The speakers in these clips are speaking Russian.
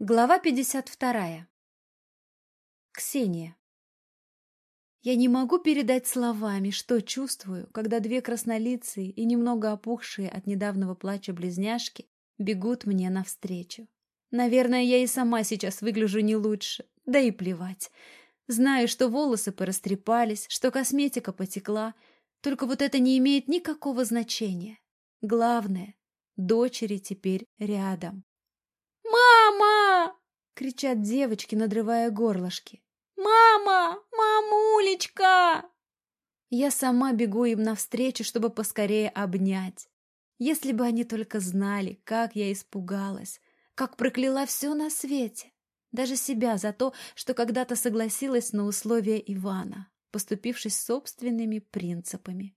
Глава 52. Ксения. Я не могу передать словами, что чувствую, когда две краснолицые и немного опухшие от недавнего плача близняшки бегут мне навстречу. Наверное, я и сама сейчас выгляжу не лучше, да и плевать. Знаю, что волосы порастрепались, что косметика потекла, только вот это не имеет никакого значения. Главное, дочери теперь рядом. Кричат девочки, надрывая горлышки. «Мама! Мамулечка!» Я сама бегу им навстречу, чтобы поскорее обнять. Если бы они только знали, как я испугалась, как прокляла все на свете, даже себя за то, что когда-то согласилась на условия Ивана, поступившись собственными принципами.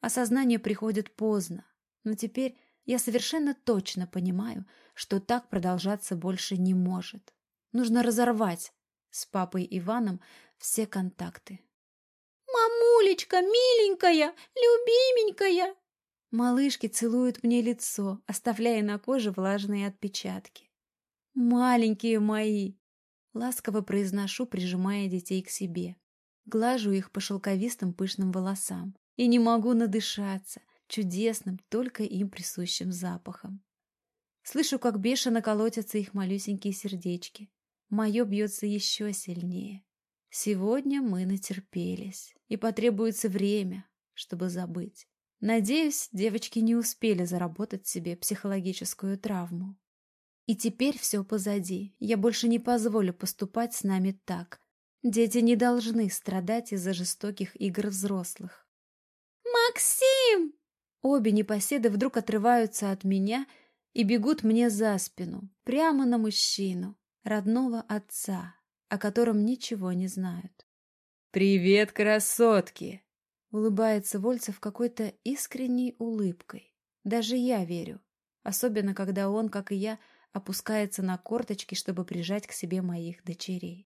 Осознание приходит поздно, но теперь я совершенно точно понимаю, что так продолжаться больше не может. Нужно разорвать с папой Иваном все контакты. «Мамулечка, миленькая, любименькая!» Малышки целуют мне лицо, оставляя на коже влажные отпечатки. «Маленькие мои!» Ласково произношу, прижимая детей к себе. Глажу их по шелковистым пышным волосам. И не могу надышаться, чудесным, только им присущим запахом. Слышу, как бешено колотятся их малюсенькие сердечки. Мое бьется еще сильнее. Сегодня мы натерпелись, и потребуется время, чтобы забыть. Надеюсь, девочки не успели заработать себе психологическую травму. И теперь все позади. Я больше не позволю поступать с нами так. Дети не должны страдать из-за жестоких игр взрослых. «Максим!» Обе непоседы вдруг отрываются от меня и бегут мне за спину, прямо на мужчину, родного отца, о котором ничего не знают. «Привет, красотки!» Улыбается Вольцев какой-то искренней улыбкой. Даже я верю, особенно когда он, как и я, опускается на корточки, чтобы прижать к себе моих дочерей.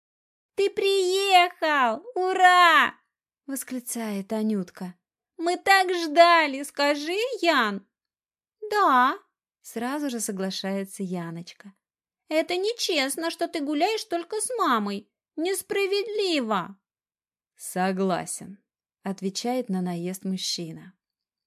«Ты приехал! Ура!» — восклицает Анютка. Мы так ждали, скажи, Ян. Да, сразу же соглашается Яночка. Это нечестно, что ты гуляешь только с мамой. Несправедливо. Согласен, отвечает на наезд мужчина.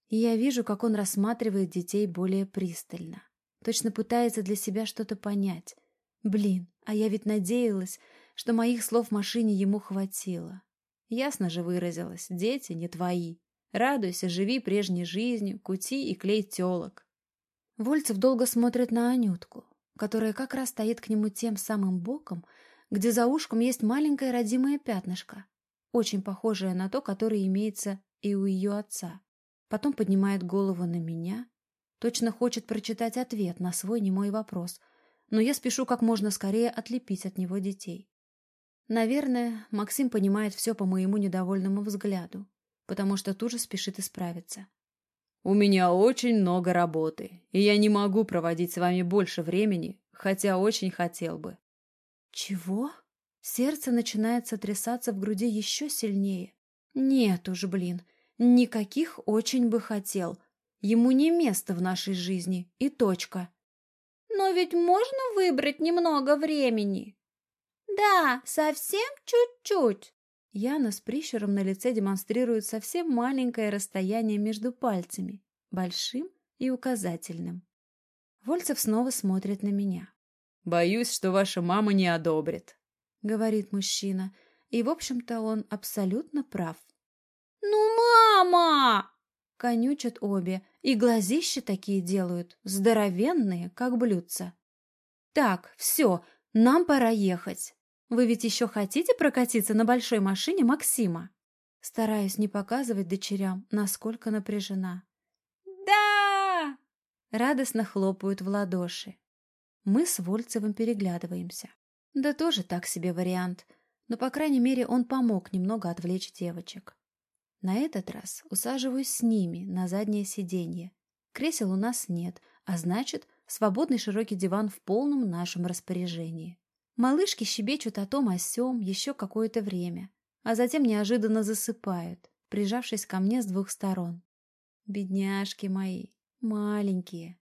И я вижу, как он рассматривает детей более пристально. Точно пытается для себя что-то понять. Блин, а я ведь надеялась, что моих слов машине ему хватило. Ясно же выразилась, дети не твои. Радуйся, живи прежней жизнью, кути и клей телок. Вольцев долго смотрит на Анютку, которая как раз стоит к нему тем самым боком, где за ушком есть маленькое родимое пятнышко, очень похожее на то, которое имеется и у ее отца. Потом поднимает голову на меня, точно хочет прочитать ответ на свой немой вопрос, но я спешу как можно скорее отлепить от него детей. Наверное, Максим понимает все по моему недовольному взгляду, потому что тут же спешит исправиться. «У меня очень много работы, и я не могу проводить с вами больше времени, хотя очень хотел бы». «Чего?» Сердце начинает сотрясаться в груди еще сильнее. «Нет уж, блин, никаких очень бы хотел. Ему не место в нашей жизни, и точка». «Но ведь можно выбрать немного времени?» «Да, совсем чуть-чуть». Яна с прищуром на лице демонстрирует совсем маленькое расстояние между пальцами, большим и указательным. Вольцев снова смотрит на меня. «Боюсь, что ваша мама не одобрит», — говорит мужчина, и, в общем-то, он абсолютно прав. «Ну, мама!» — конючат обе, и глазища такие делают, здоровенные, как блюдца. «Так, все, нам пора ехать». Вы ведь еще хотите прокатиться на большой машине Максима? Стараюсь не показывать дочерям, насколько напряжена. «Да!» Радостно хлопают в ладоши. Мы с Вольцевым переглядываемся. Да тоже так себе вариант, но, по крайней мере, он помог немного отвлечь девочек. На этот раз усаживаюсь с ними на заднее сиденье. Кресел у нас нет, а значит, свободный широкий диван в полном нашем распоряжении. Малышки щебечут о том о сём еще какое-то время, а затем неожиданно засыпают, прижавшись ко мне с двух сторон. Бедняжки мои, маленькие.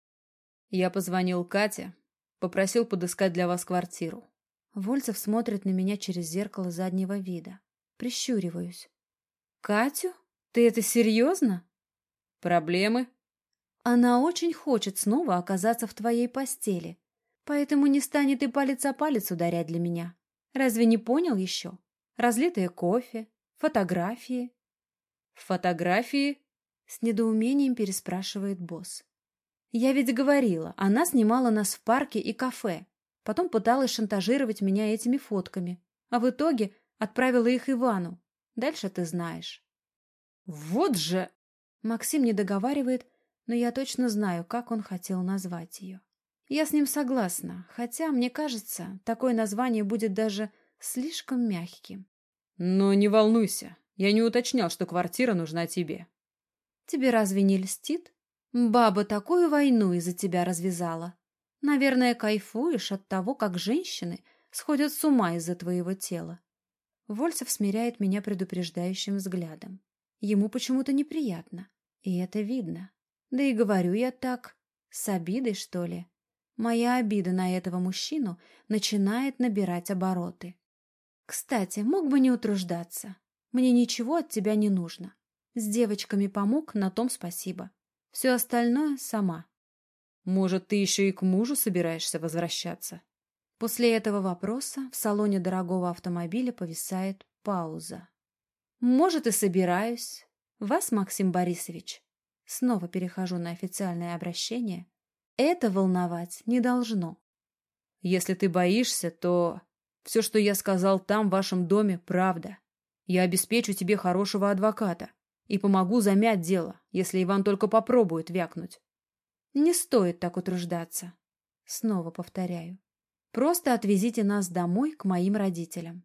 Я позвонил Кате, Попросил подыскать для вас квартиру. Вольцев смотрит на меня через зеркало заднего вида. Прищуриваюсь. «Катю? Ты это серьезно?» «Проблемы?» «Она очень хочет снова оказаться в твоей постели, поэтому не станет и палец о палец ударять для меня. Разве не понял еще? Разлитое кофе, фотографии». «Фотографии?» С недоумением переспрашивает босс. «Я ведь говорила, она снимала нас в парке и кафе, потом пыталась шантажировать меня этими фотками, а в итоге отправила их Ивану. Дальше ты знаешь». «Вот же!» Максим не договаривает, но я точно знаю, как он хотел назвать ее. Я с ним согласна, хотя, мне кажется, такое название будет даже слишком мягким. Но не волнуйся, я не уточнял, что квартира нужна тебе. Тебе разве не льстит? Баба такую войну из-за тебя развязала. Наверное, кайфуешь от того, как женщины сходят с ума из-за твоего тела. Вольцев смиряет меня предупреждающим взглядом. Ему почему-то неприятно, и это видно. Да и говорю я так, с обидой, что ли. Моя обида на этого мужчину начинает набирать обороты. Кстати, мог бы не утруждаться. Мне ничего от тебя не нужно. С девочками помог, на том спасибо. Все остальное сама. Может, ты еще и к мужу собираешься возвращаться? После этого вопроса в салоне дорогого автомобиля повисает пауза. Может, и собираюсь. Вас, Максим Борисович, снова перехожу на официальное обращение, это волновать не должно. Если ты боишься, то все, что я сказал там, в вашем доме, правда. Я обеспечу тебе хорошего адвоката и помогу замять дело, если Иван только попробует вякнуть. Не стоит так утруждаться. Снова повторяю. Просто отвезите нас домой к моим родителям.